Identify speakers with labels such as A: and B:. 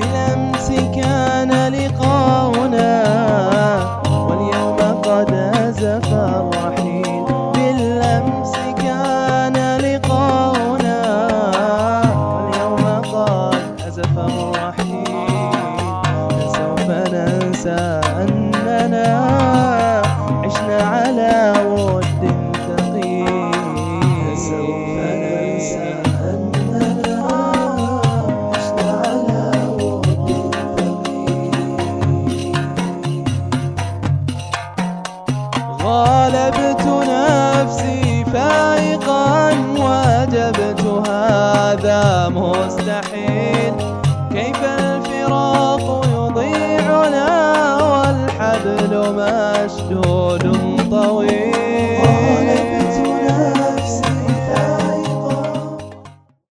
A: بالأمس كان لقاؤنا واليوم قد أزف الرحيل. بالأمس كان لقاؤنا واليوم قد أزف الرحيل. سوف ننسى أننا غالبت نفسي فائقا وجبت هذا مستحيل. كيف الفراق يضيعنا والحبل مشدود طويل.